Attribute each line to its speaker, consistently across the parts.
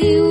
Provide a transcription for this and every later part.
Speaker 1: you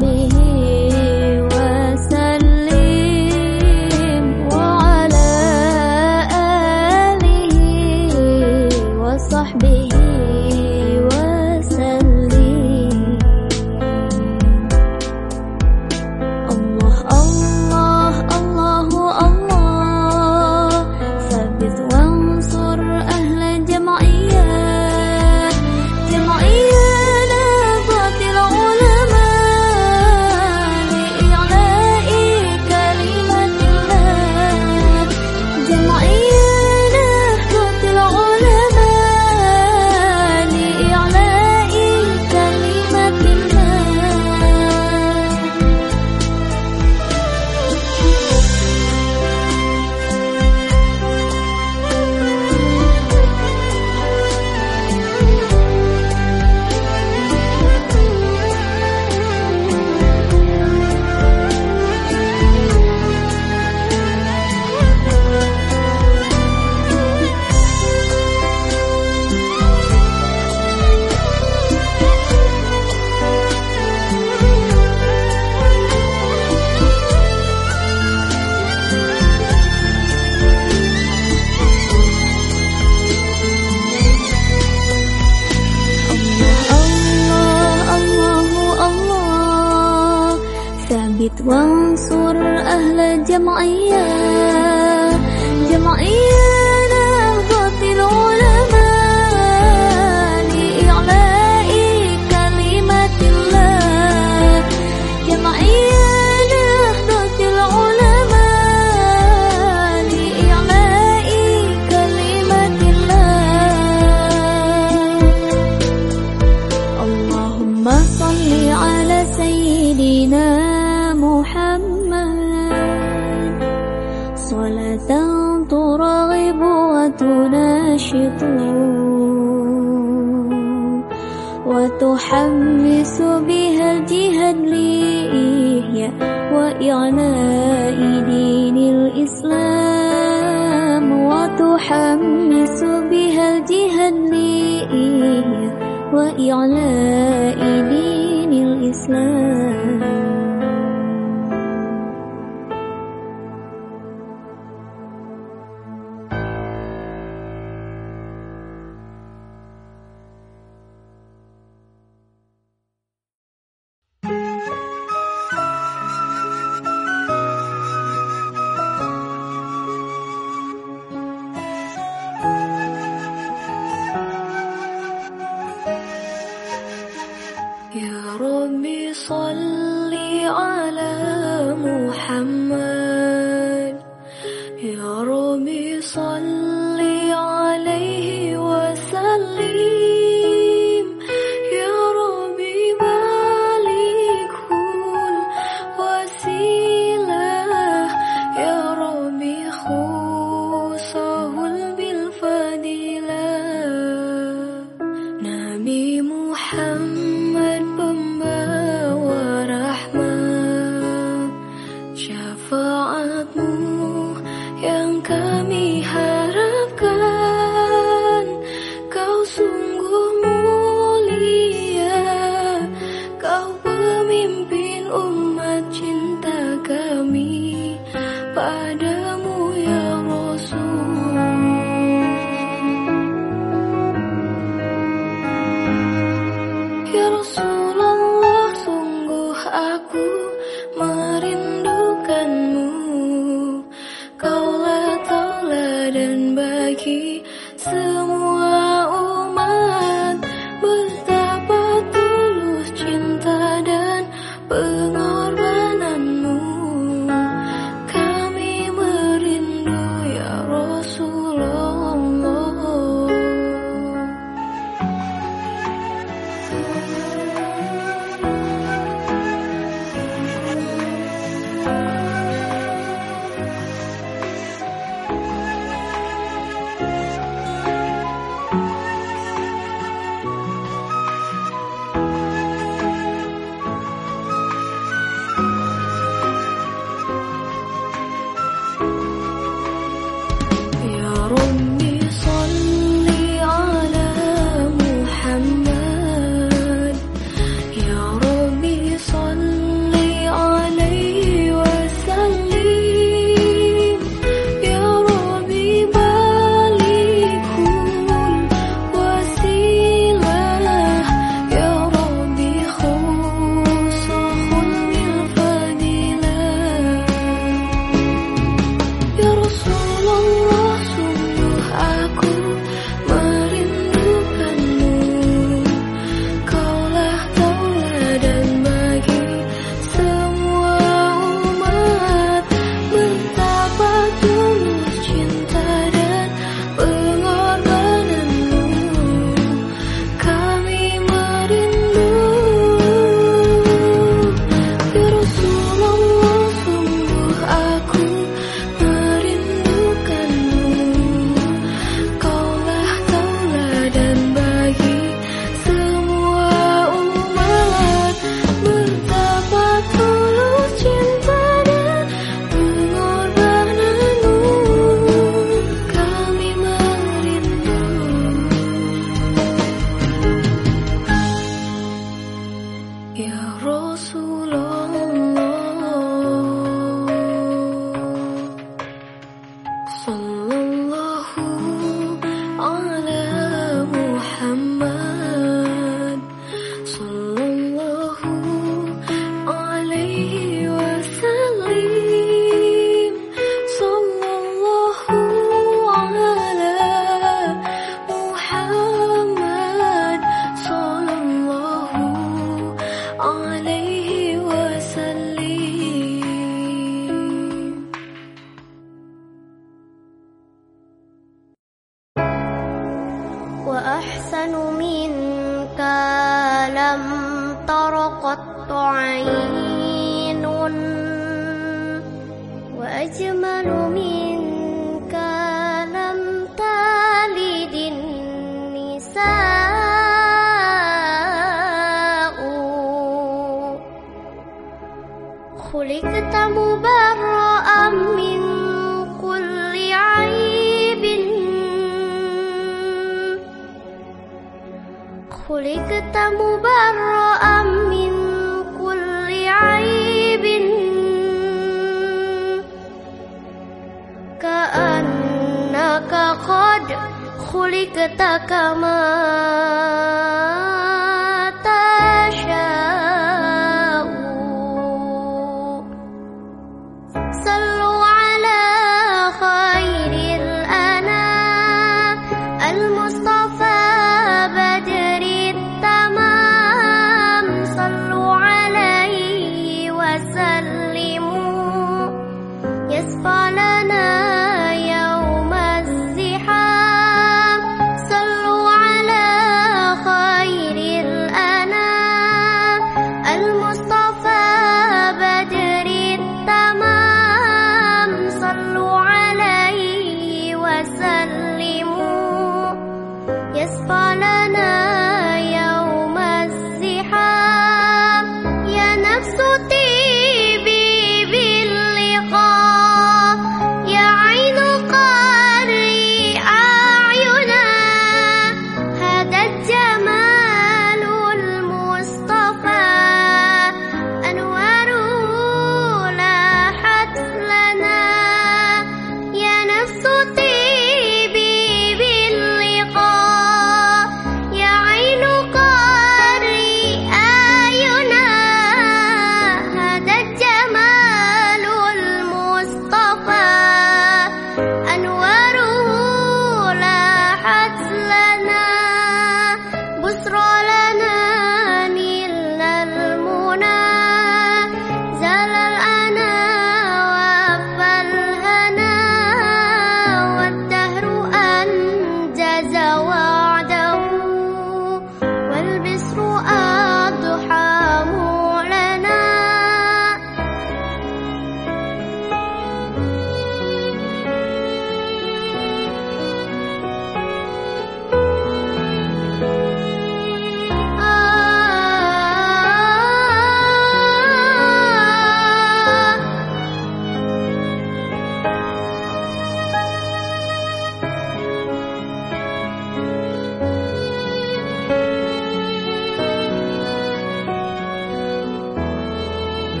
Speaker 2: 你。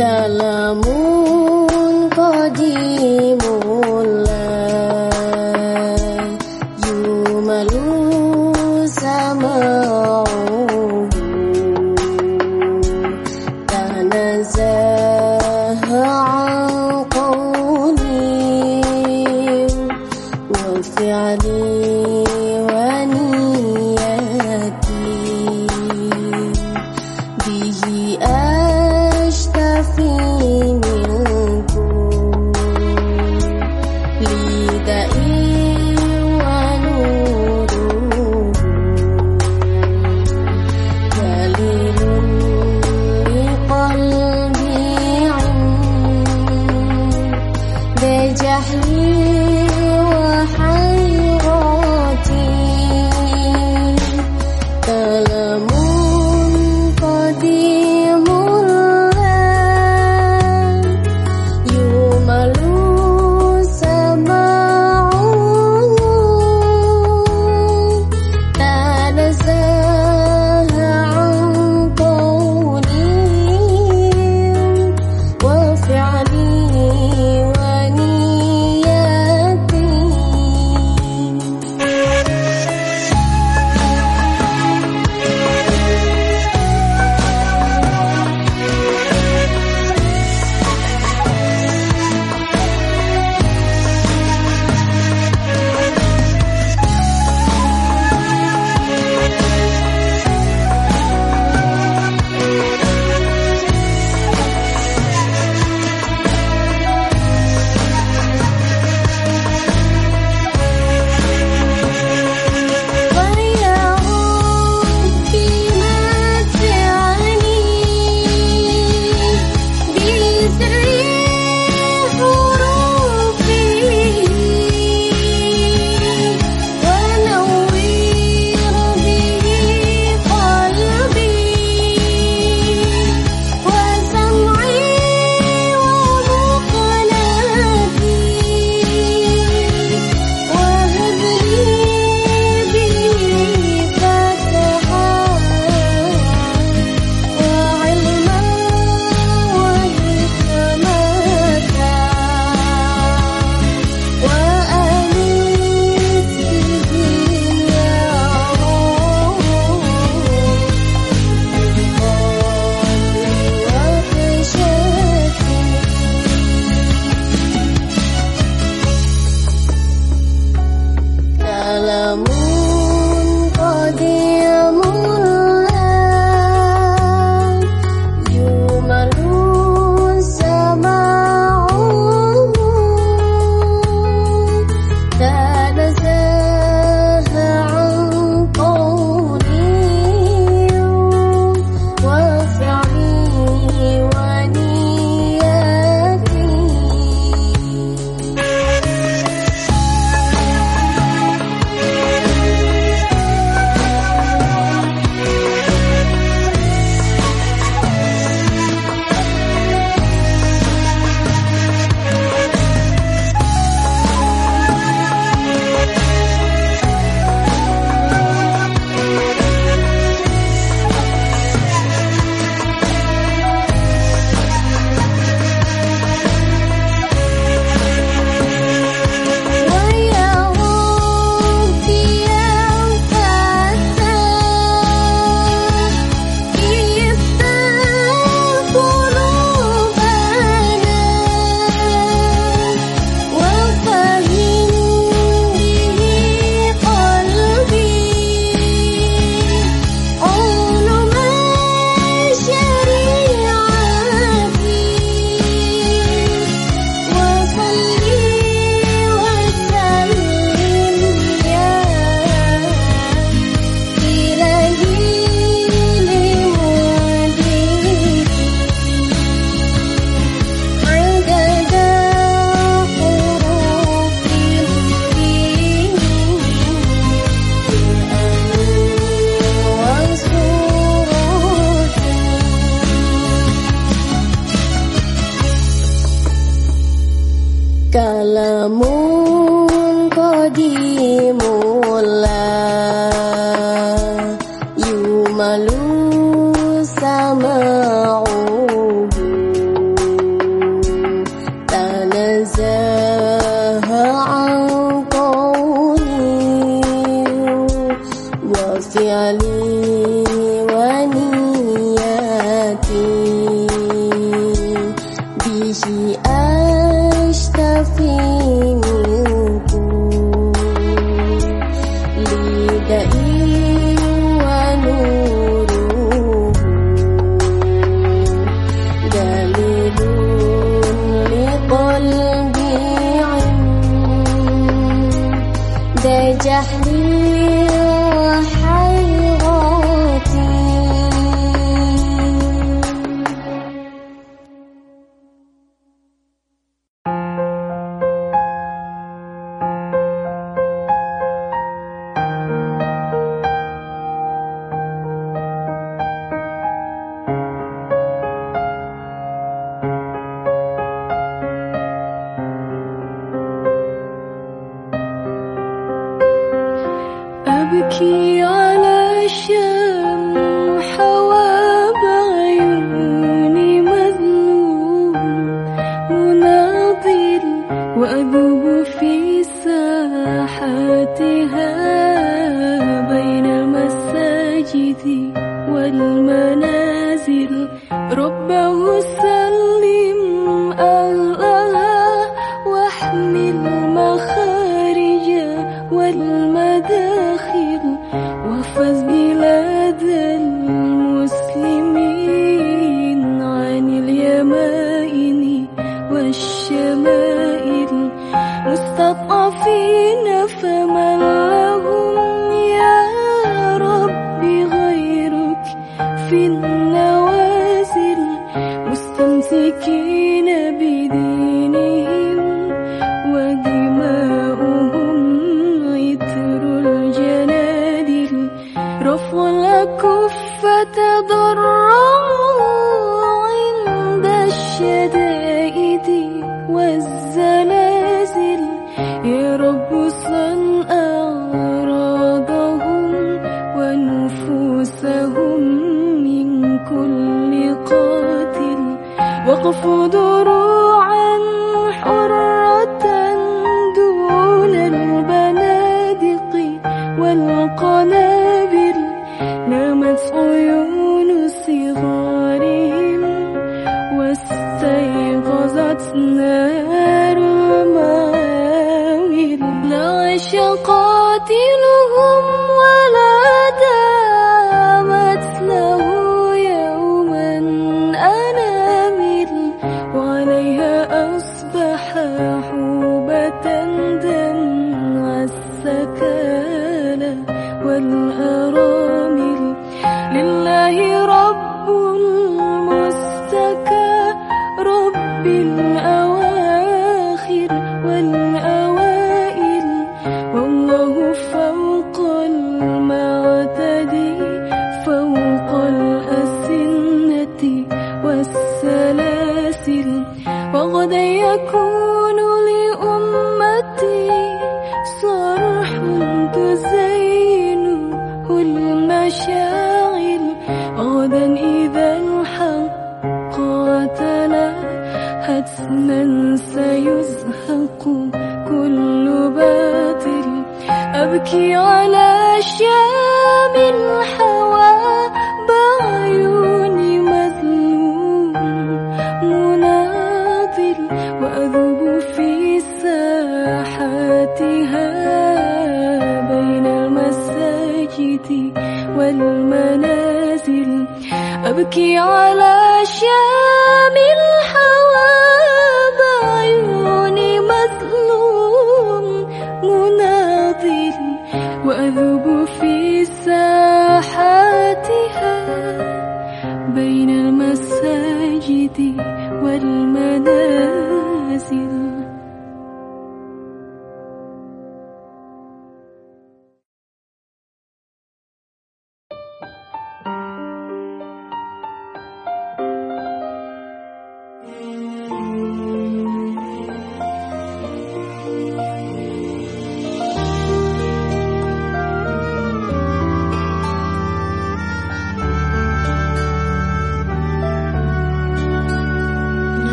Speaker 2: kalamun kodir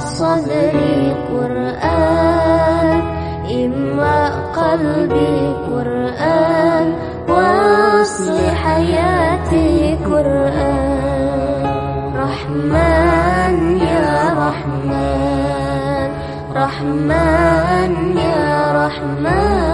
Speaker 2: الصدر قرآن إما قلبي قرآن وصل حياتي قرآن
Speaker 3: رحمن يا رحمن رحمن
Speaker 2: يا رحمن.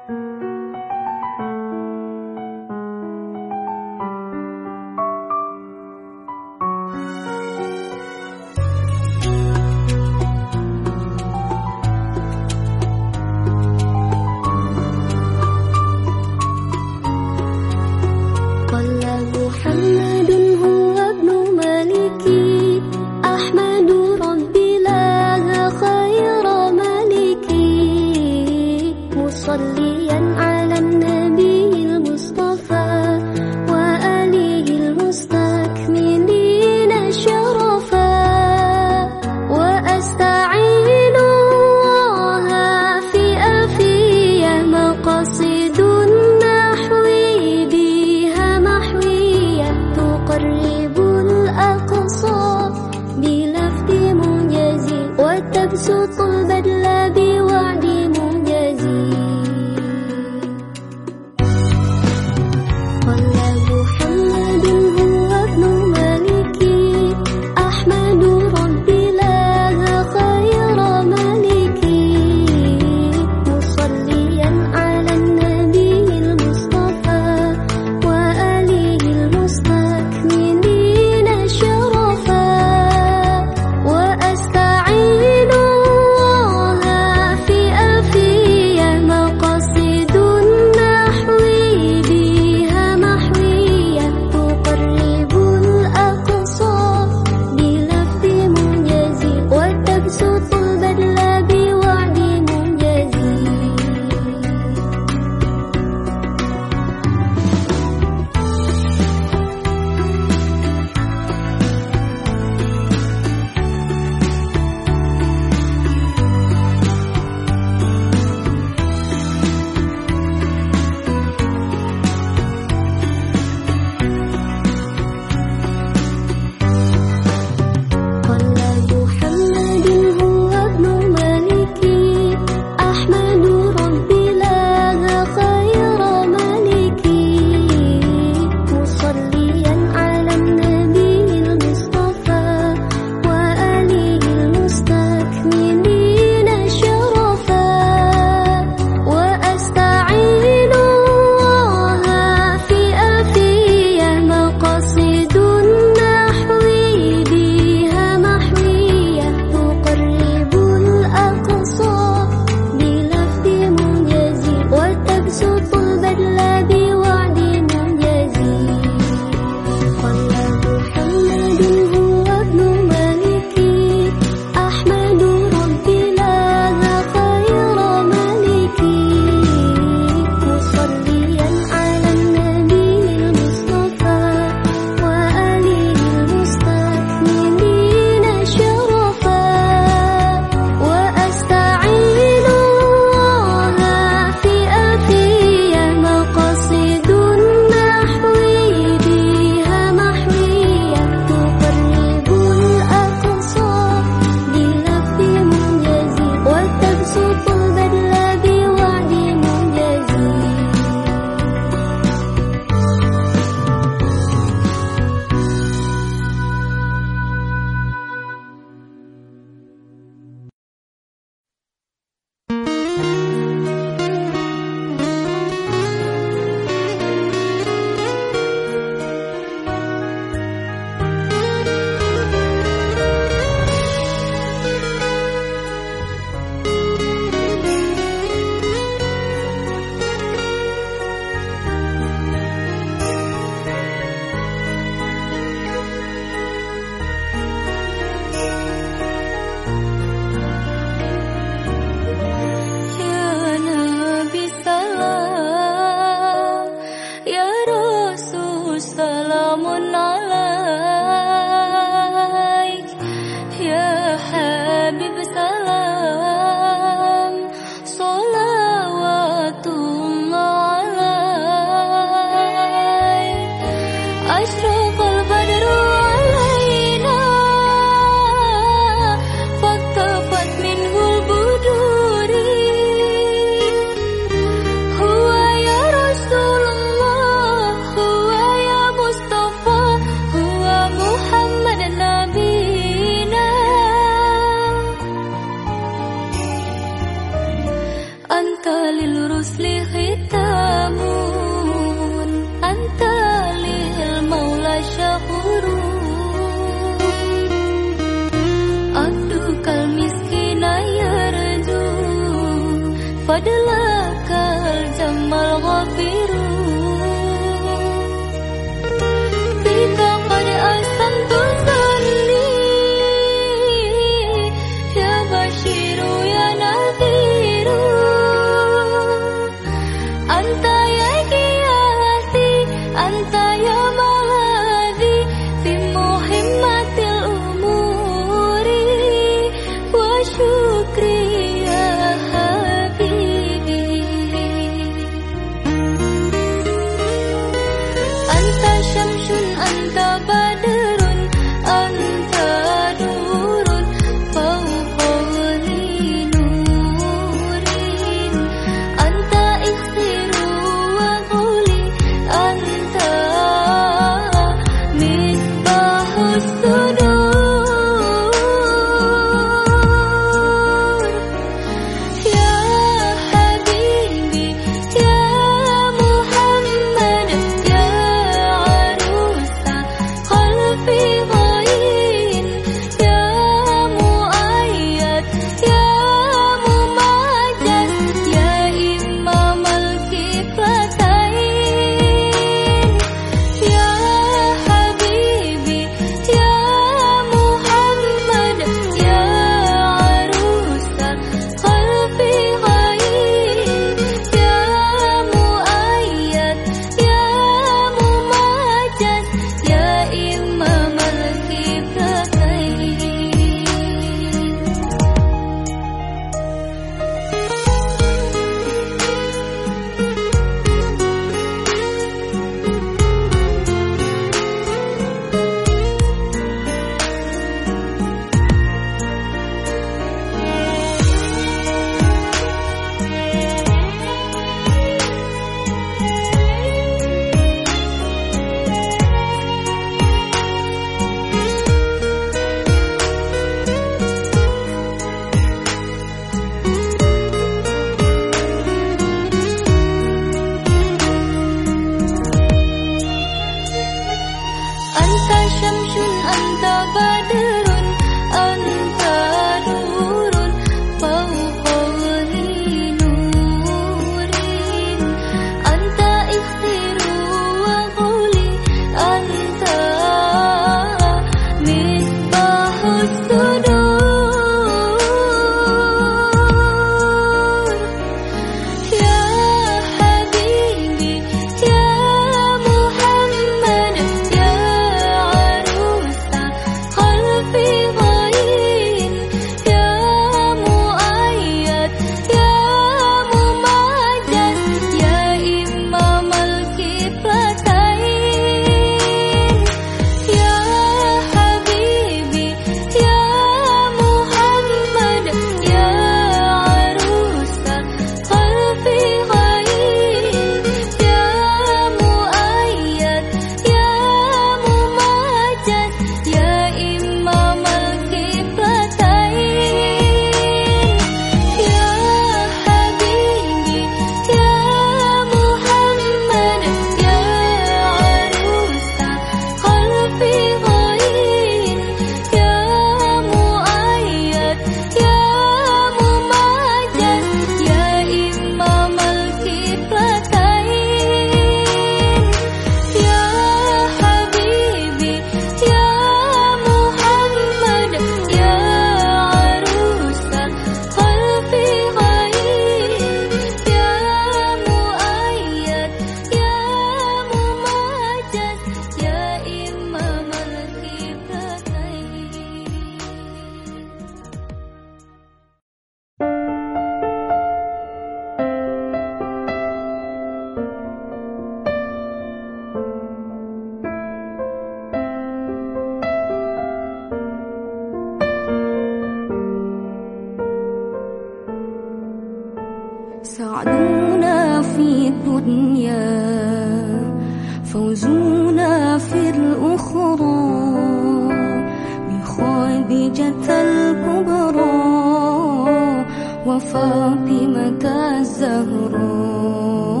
Speaker 4: فاطمة الزهراء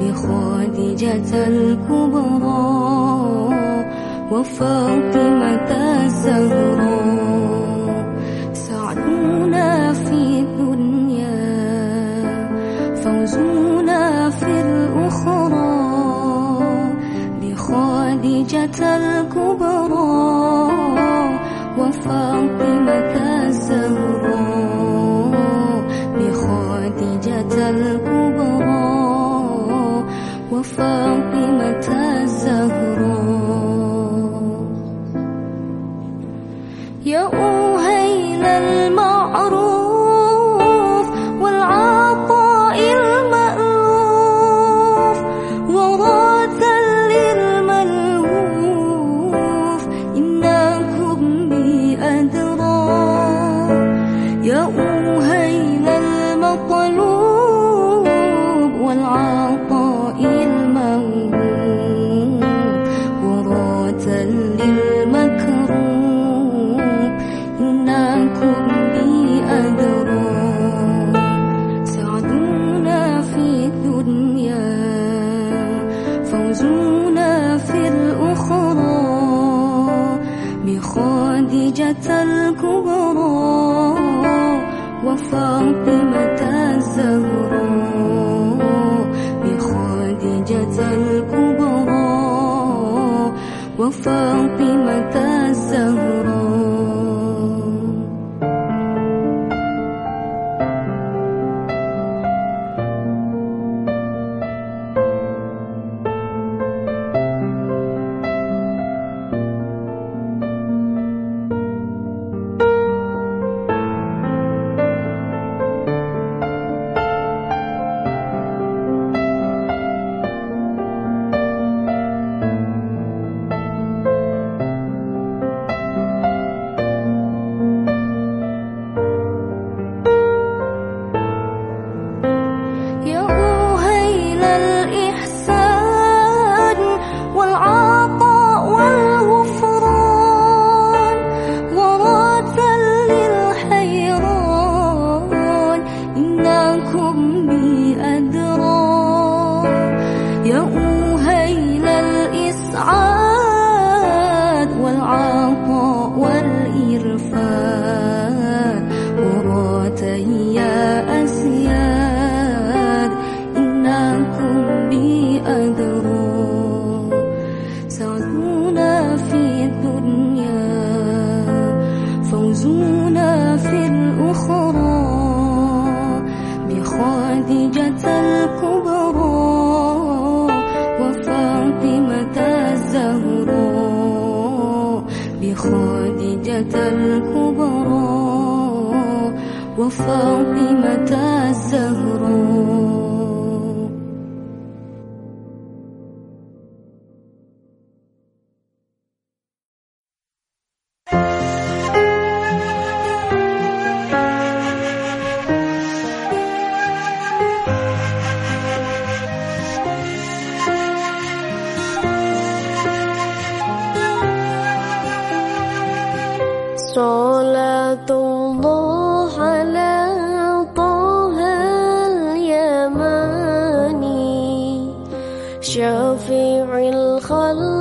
Speaker 4: بخادجة الكبرى وفاطمة الزهراء سعدنا في الدنيا فوزنا في الأخرى بخادجة الكبرى
Speaker 2: 风。شفيع الخلق.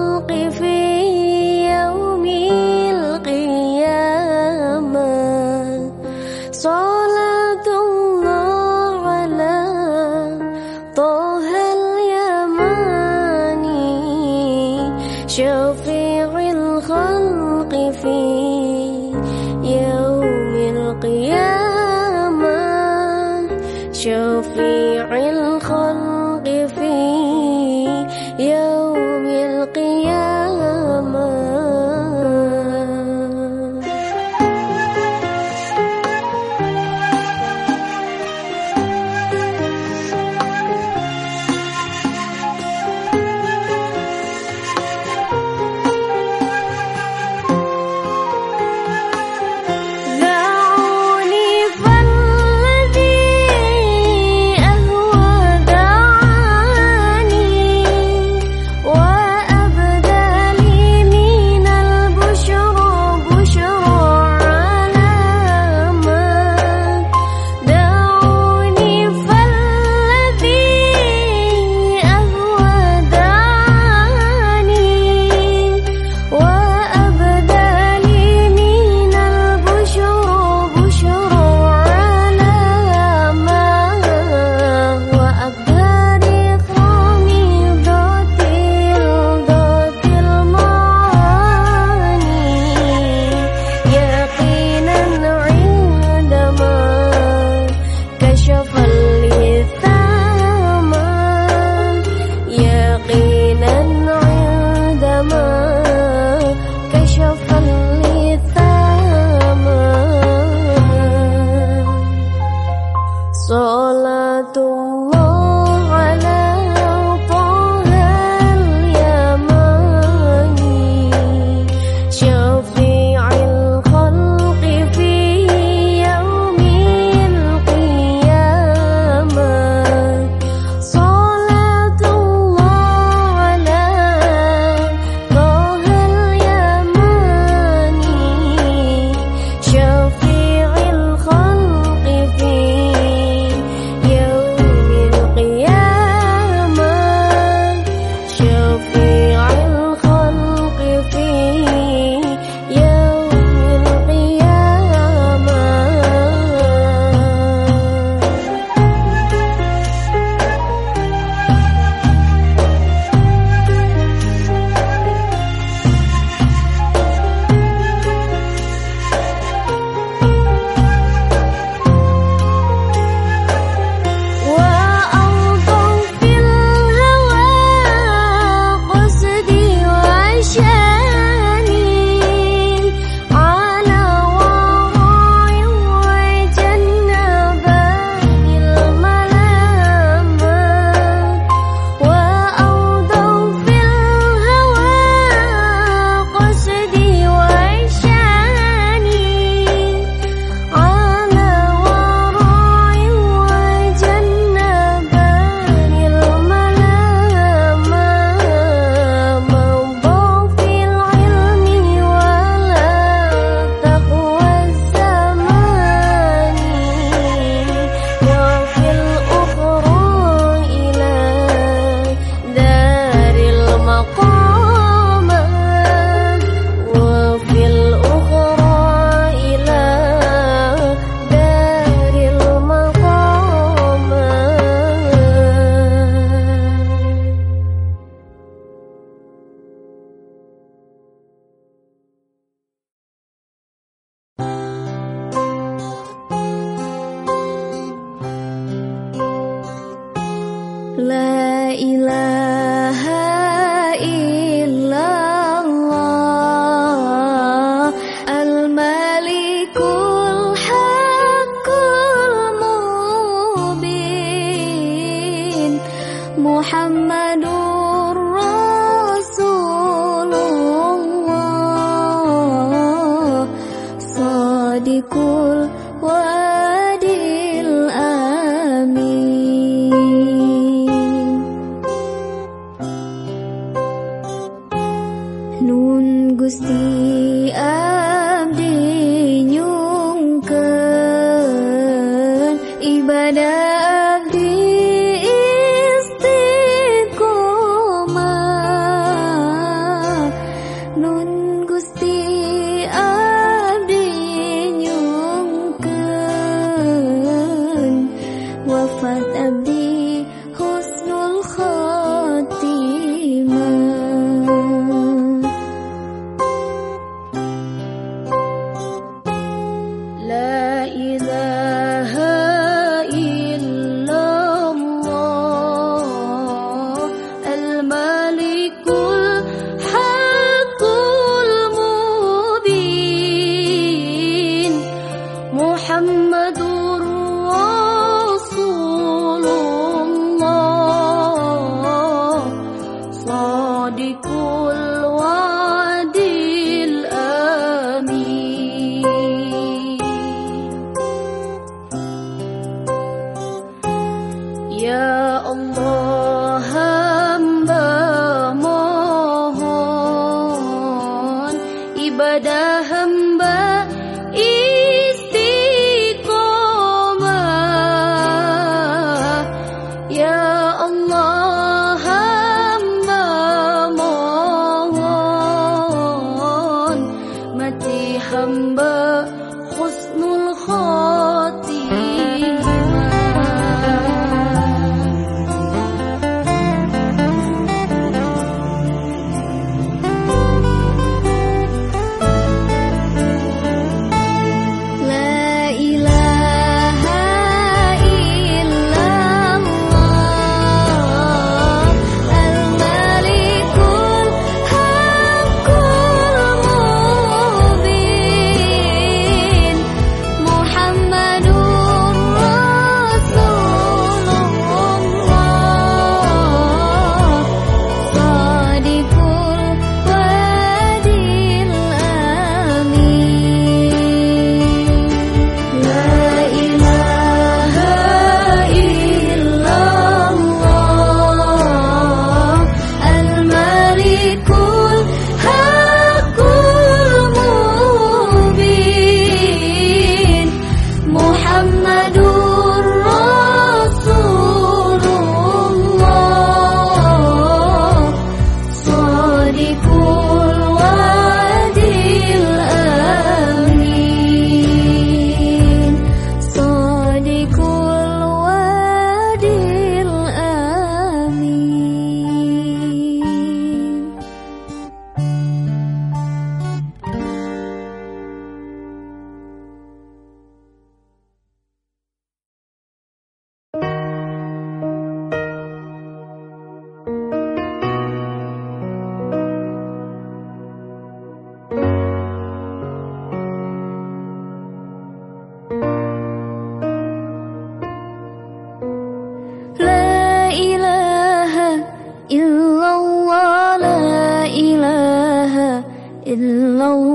Speaker 2: ilah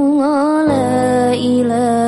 Speaker 2: 我乐意了。